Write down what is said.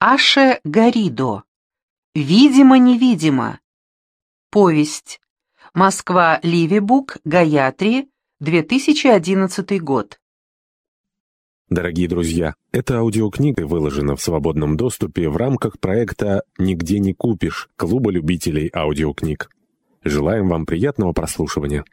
Аше Гаридо. Видимо-невидимо. Повесть. Москва, Ливибук, Гаятри, 2011 год. Дорогие друзья, эта аудиокнига выложена в свободном доступе в рамках проекта «Нигде не купишь» Клуба любителей аудиокниг. Желаем вам приятного прослушивания.